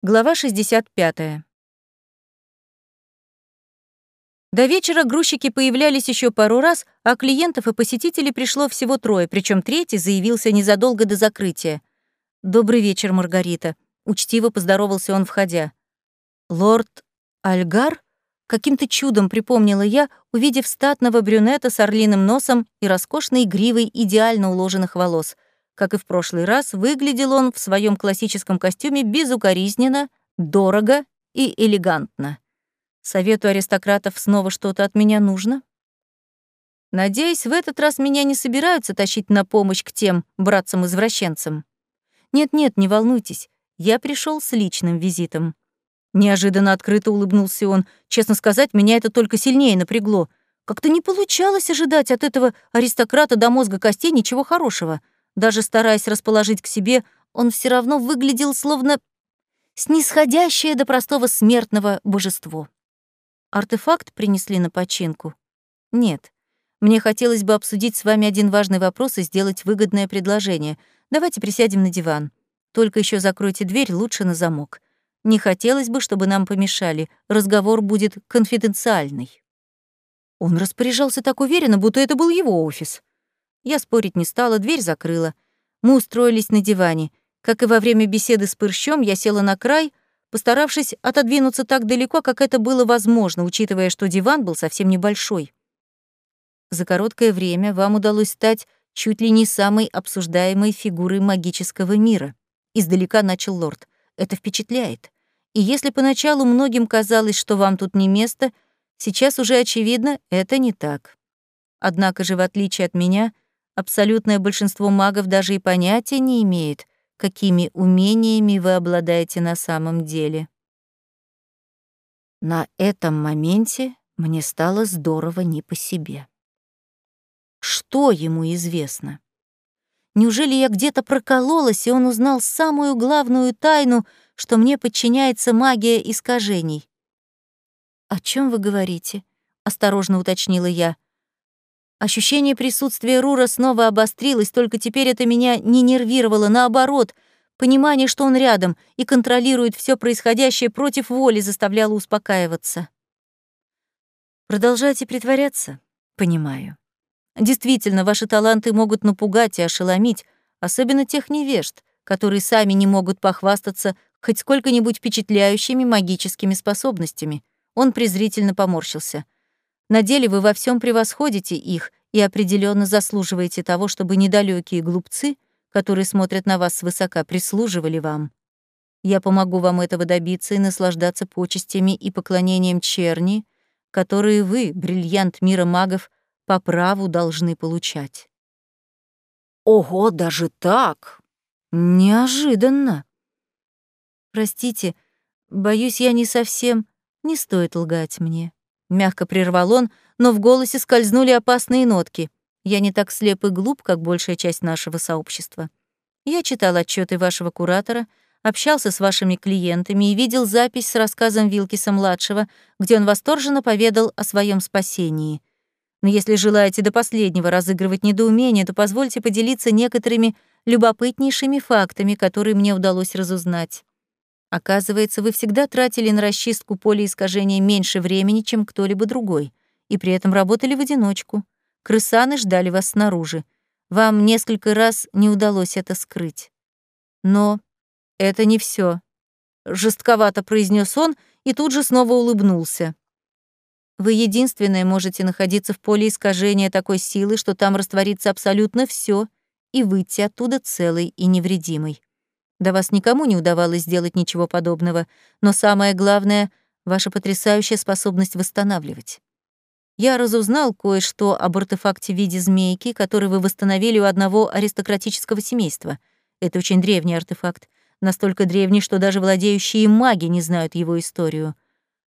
Глава 65. До вечера грузчики появлялись еще пару раз, а клиентов и посетителей пришло всего трое, причем третий заявился незадолго до закрытия. «Добрый вечер, Маргарита», — учтиво поздоровался он, входя. «Лорд Альгар?» — каким-то чудом припомнила я, увидев статного брюнета с орлиным носом и роскошной гривой идеально уложенных волос — как и в прошлый раз, выглядел он в своем классическом костюме безукоризненно, дорого и элегантно. Совету аристократов снова что-то от меня нужно? Надеюсь, в этот раз меня не собираются тащить на помощь к тем братцам-извращенцам. Нет-нет, не волнуйтесь, я пришел с личным визитом. Неожиданно открыто улыбнулся он. Честно сказать, меня это только сильнее напрягло. Как-то не получалось ожидать от этого аристократа до мозга костей ничего хорошего — даже стараясь расположить к себе, он все равно выглядел словно снисходящее до простого смертного божество. Артефакт принесли на починку? Нет. Мне хотелось бы обсудить с вами один важный вопрос и сделать выгодное предложение. Давайте присядем на диван. Только еще закройте дверь лучше на замок. Не хотелось бы, чтобы нам помешали. Разговор будет конфиденциальный. Он распоряжался так уверенно, будто это был его офис. Я спорить не стала, дверь закрыла. Мы устроились на диване. Как и во время беседы с Пырщом, я села на край, постаравшись отодвинуться так далеко, как это было возможно, учитывая, что диван был совсем небольшой. За короткое время вам удалось стать чуть ли не самой обсуждаемой фигурой магического мира. Издалека начал лорд. Это впечатляет. И если поначалу многим казалось, что вам тут не место, сейчас уже очевидно, это не так. Однако же, в отличие от меня, Абсолютное большинство магов даже и понятия не имеет, какими умениями вы обладаете на самом деле. На этом моменте мне стало здорово не по себе. Что ему известно? Неужели я где-то прокололась, и он узнал самую главную тайну, что мне подчиняется магия искажений? «О чем вы говорите?» — осторожно уточнила я. Ощущение присутствия Рура снова обострилось, только теперь это меня не нервировало, наоборот, понимание, что он рядом и контролирует все происходящее против воли, заставляло успокаиваться. Продолжайте притворяться? Понимаю. Действительно, ваши таланты могут напугать и ошеломить, особенно тех невежд, которые сами не могут похвастаться хоть сколько-нибудь впечатляющими магическими способностями. Он презрительно поморщился — на деле вы во всем превосходите их и определенно заслуживаете того, чтобы недалекие глупцы, которые смотрят на вас свысока, прислуживали вам. Я помогу вам этого добиться и наслаждаться почестями и поклонением черни, которые вы, бриллиант мира магов, по праву должны получать. Ого, даже так? Неожиданно. Простите, боюсь, я не совсем... Не стоит лгать мне. Мягко прервал он, но в голосе скользнули опасные нотки. Я не так слеп и глуп, как большая часть нашего сообщества. Я читал отчеты вашего куратора, общался с вашими клиентами и видел запись с рассказом Вилкиса-младшего, где он восторженно поведал о своем спасении. Но если желаете до последнего разыгрывать недоумение, то позвольте поделиться некоторыми любопытнейшими фактами, которые мне удалось разузнать. Оказывается, вы всегда тратили на расчистку поля искажения меньше времени, чем кто-либо другой, и при этом работали в одиночку. Крысаны ждали вас снаружи. Вам несколько раз не удалось это скрыть. Но это не все. Жестковато произнес он и тут же снова улыбнулся. Вы единственное можете находиться в поле искажения такой силы, что там растворится абсолютно все, и выйти оттуда целой и невредимой. До вас никому не удавалось сделать ничего подобного, но самое главное — ваша потрясающая способность восстанавливать. Я разузнал кое-что об артефакте в виде змейки, который вы восстановили у одного аристократического семейства. Это очень древний артефакт, настолько древний, что даже владеющие маги не знают его историю.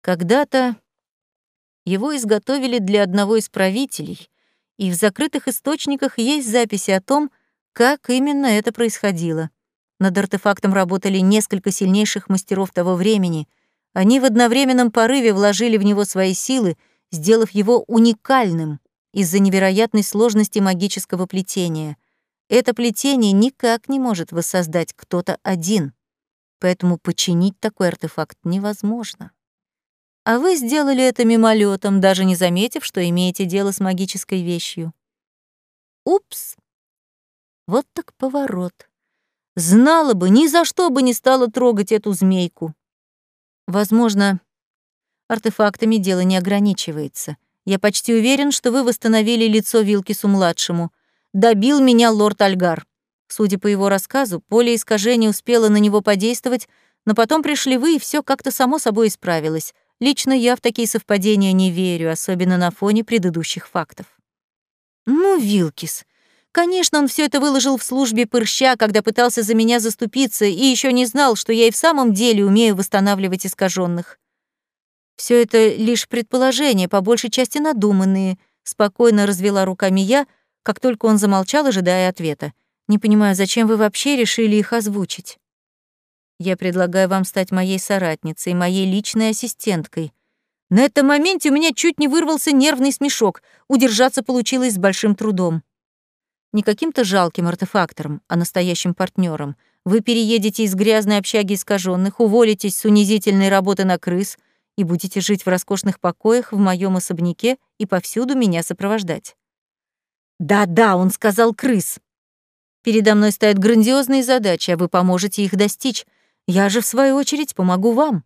Когда-то его изготовили для одного из правителей, и в закрытых источниках есть записи о том, как именно это происходило. Над артефактом работали несколько сильнейших мастеров того времени. Они в одновременном порыве вложили в него свои силы, сделав его уникальным из-за невероятной сложности магического плетения. Это плетение никак не может воссоздать кто-то один. поэтому починить такой артефакт невозможно. А вы сделали это мимолетом, даже не заметив, что имеете дело с магической вещью. Упс! Вот так поворот. Знала бы, ни за что бы не стала трогать эту змейку. Возможно, артефактами дело не ограничивается. Я почти уверен, что вы восстановили лицо Вилкису-младшему. Добил меня лорд Альгар. Судя по его рассказу, поле искажения успело на него подействовать, но потом пришли вы, и все как-то само собой исправилось. Лично я в такие совпадения не верю, особенно на фоне предыдущих фактов. Ну, Вилкис, конечно, он все это выложил в службе Пырща, когда пытался за меня заступиться, и еще не знал, что я и в самом деле умею восстанавливать искаженных. Все это лишь предположения, по большей части надуманные, спокойно развела руками я, как только он замолчал, ожидая ответа. Не понимаю, зачем вы вообще решили их озвучить? Я предлагаю вам стать моей соратницей, моей личной ассистенткой. На этом моменте у меня чуть не вырвался нервный смешок. Удержаться получилось с большим трудом. Не каким-то жалким артефактором, а настоящим партнером. Вы переедете из грязной общаги искаженных, уволитесь с унизительной работы на крыс — и будете жить в роскошных покоях в моем особняке и повсюду меня сопровождать. Да-да, он сказал крыс. Передо мной стоят грандиозные задачи, а вы поможете их достичь. Я же, в свою очередь, помогу вам.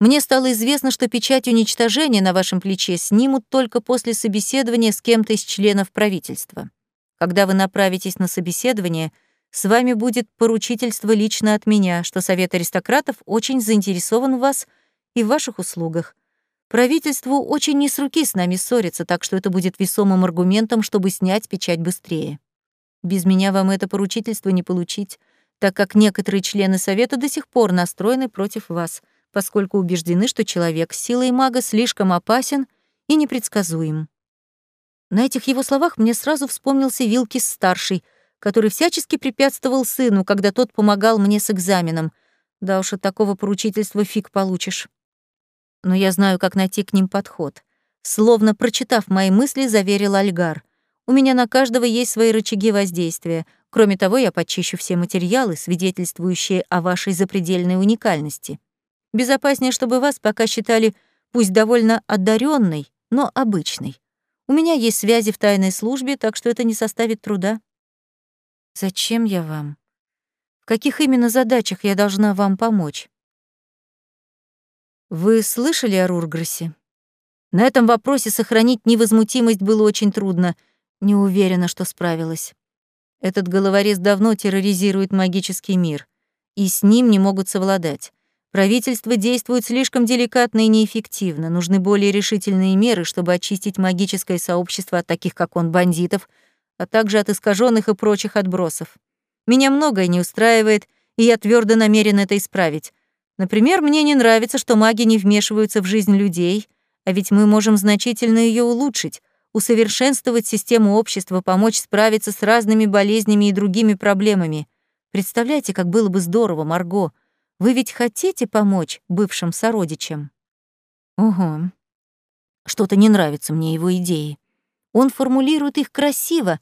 Мне стало известно, что печать уничтожения на вашем плече снимут только после собеседования с кем-то из членов правительства. Когда вы направитесь на собеседование, с вами будет поручительство лично от меня, что Совет аристократов очень заинтересован в вас — и в ваших услугах. Правительству очень не с руки с нами ссориться, так что это будет весомым аргументом, чтобы снять печать быстрее. Без меня вам это поручительство не получить, так как некоторые члены Совета до сих пор настроены против вас, поскольку убеждены, что человек с силой мага слишком опасен и непредсказуем. На этих его словах мне сразу вспомнился Вилкис-старший, который всячески препятствовал сыну, когда тот помогал мне с экзаменом. Да уж от такого поручительства фиг получишь но я знаю, как найти к ним подход. Словно прочитав мои мысли, заверил Альгар. У меня на каждого есть свои рычаги воздействия. Кроме того, я почищу все материалы, свидетельствующие о вашей запредельной уникальности. Безопаснее, чтобы вас пока считали пусть довольно одаренной, но обычной. У меня есть связи в тайной службе, так что это не составит труда. Зачем я вам? В каких именно задачах я должна вам помочь? Вы слышали о Рурграсе? На этом вопросе сохранить невозмутимость было очень трудно. Не уверена, что справилась. Этот головорез давно терроризирует магический мир, и с ним не могут совладать. Правительство действует слишком деликатно и неэффективно. Нужны более решительные меры, чтобы очистить магическое сообщество от таких, как он, бандитов, а также от искаженных и прочих отбросов. Меня многое не устраивает, и я твердо намерен это исправить. Например, мне не нравится, что маги не вмешиваются в жизнь людей, а ведь мы можем значительно ее улучшить, усовершенствовать систему общества, помочь справиться с разными болезнями и другими проблемами. Представляете, как было бы здорово, Марго. Вы ведь хотите помочь бывшим сородичам? Ого. Что-то не нравится мне его идеи. Он формулирует их красиво,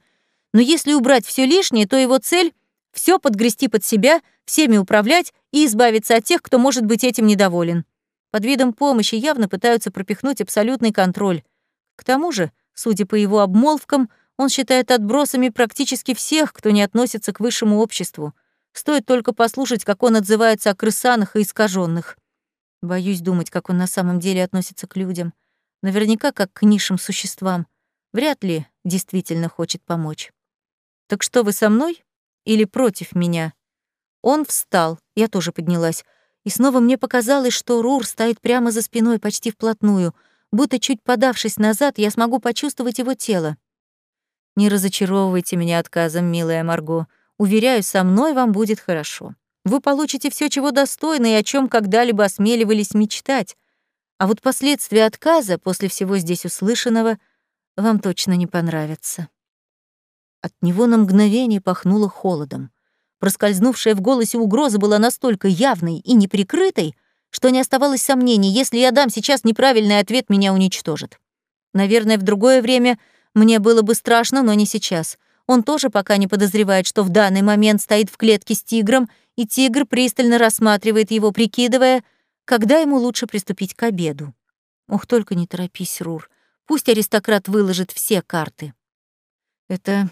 но если убрать все лишнее, то его цель — все подгрести под себя, всеми управлять и избавиться от тех, кто может быть этим недоволен. Под видом помощи явно пытаются пропихнуть абсолютный контроль. К тому же, судя по его обмолвкам, он считает отбросами практически всех, кто не относится к высшему обществу. Стоит только послушать, как он отзывается о крысанах и искаженных. Боюсь думать, как он на самом деле относится к людям. Наверняка как к низшим существам. Вряд ли действительно хочет помочь. Так что вы со мной или против меня? Он встал, я тоже поднялась. И снова мне показалось, что Рур стоит прямо за спиной, почти вплотную. Будто чуть подавшись назад, я смогу почувствовать его тело. «Не разочаровывайте меня отказом, милая Марго. Уверяю, со мной вам будет хорошо. Вы получите все, чего достойны и о чем когда-либо осмеливались мечтать. А вот последствия отказа после всего здесь услышанного вам точно не понравятся». От него на мгновение пахнуло холодом. Проскользнувшая в голосе угроза была настолько явной и неприкрытой, что не оставалось сомнений, если я дам сейчас неправильный ответ, меня уничтожат. Наверное, в другое время мне было бы страшно, но не сейчас. Он тоже пока не подозревает, что в данный момент стоит в клетке с тигром, и тигр пристально рассматривает его, прикидывая, когда ему лучше приступить к обеду. Ох, только не торопись, Рур. Пусть аристократ выложит все карты. Это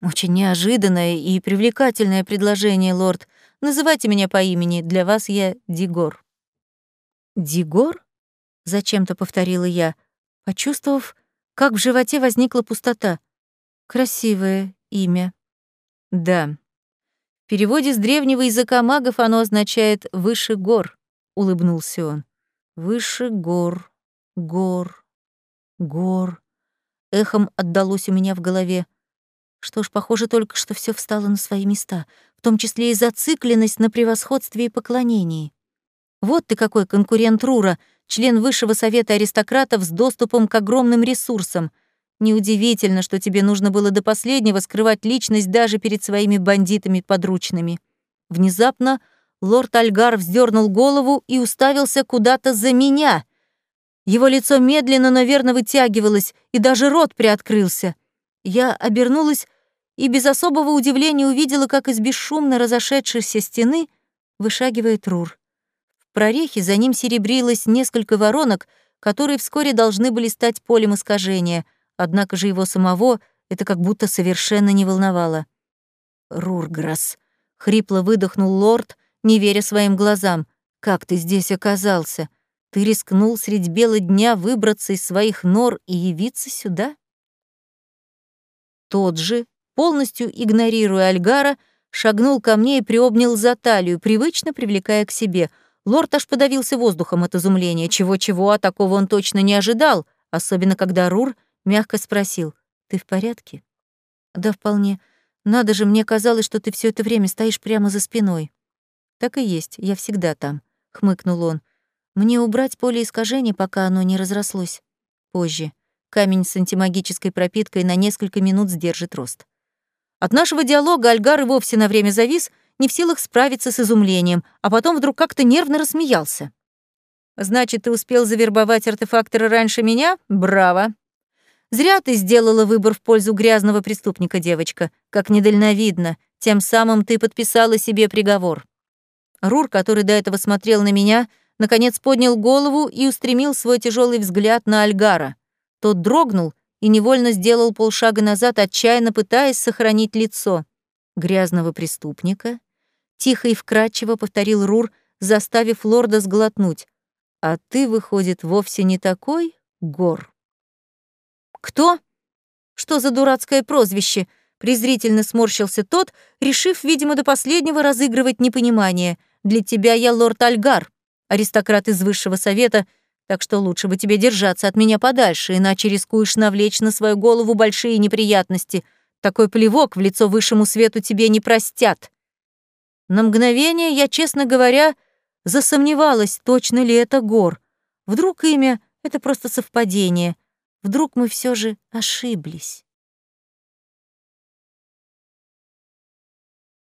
очень неожиданное и привлекательное предложение, лорд. Называйте меня по имени, для вас я Дигор. Дигор? Зачем-то повторила я, почувствовав, как в животе возникла пустота. Красивое имя. Да. В переводе с древнего языка магов оно означает «выше гор», — улыбнулся он. «Выше гор, гор, гор». Эхом отдалось у меня в голове. Что ж, похоже только, что все встало на свои места, в том числе и зацикленность на превосходстве и поклонении. Вот ты какой конкурент Рура, член высшего совета аристократов с доступом к огромным ресурсам — Неудивительно, что тебе нужно было до последнего скрывать личность даже перед своими бандитами-подручными. Внезапно лорд Альгар вздернул голову и уставился куда-то за меня. Его лицо медленно, но верно вытягивалось, и даже рот приоткрылся. Я обернулась и без особого удивления увидела, как из бесшумно разошедшейся стены вышагивает Рур. В прорехе за ним серебрилось несколько воронок, которые вскоре должны были стать полем искажения — Однако же его самого это как будто совершенно не волновало. «Рурграсс», — хрипло выдохнул лорд, не веря своим глазам. «Как ты здесь оказался? Ты рискнул средь бела дня выбраться из своих нор и явиться сюда?» Тот же, полностью игнорируя Альгара, шагнул ко мне и приобнял за талию, привычно привлекая к себе. Лорд аж подавился воздухом от изумления. Чего-чего, а такого он точно не ожидал, особенно когда Рур — Мягко спросил, «Ты в порядке?» «Да, вполне. Надо же, мне казалось, что ты все это время стоишь прямо за спиной». «Так и есть, я всегда там», — хмыкнул он. «Мне убрать поле искажения, пока оно не разрослось. Позже. Камень с антимагической пропиткой на несколько минут сдержит рост». От нашего диалога Альгар и вовсе на время завис, не в силах справиться с изумлением, а потом вдруг как-то нервно рассмеялся. «Значит, ты успел завербовать артефактора раньше меня? Браво! Зря ты сделала выбор в пользу грязного преступника, девочка, как недальновидно. Тем самым ты подписала себе приговор. Рур, который до этого смотрел на меня, наконец поднял голову и устремил свой тяжелый взгляд на Альгара. Тот дрогнул и невольно сделал полшага назад, отчаянно пытаясь сохранить лицо. Грязного преступника? Тихо и вкрадчиво повторил Рур, заставив лорда сглотнуть. А ты, выходит, вовсе не такой, Гор. «Кто? Что за дурацкое прозвище?» Презрительно сморщился тот, решив, видимо, до последнего разыгрывать непонимание. «Для тебя я лорд Альгар, аристократ из высшего совета, так что лучше бы тебе держаться от меня подальше, иначе рискуешь навлечь на свою голову большие неприятности. Такой плевок в лицо высшему свету тебе не простят». На мгновение я, честно говоря, засомневалась, точно ли это Гор. Вдруг имя — это просто совпадение — Вдруг мы все же ошиблись?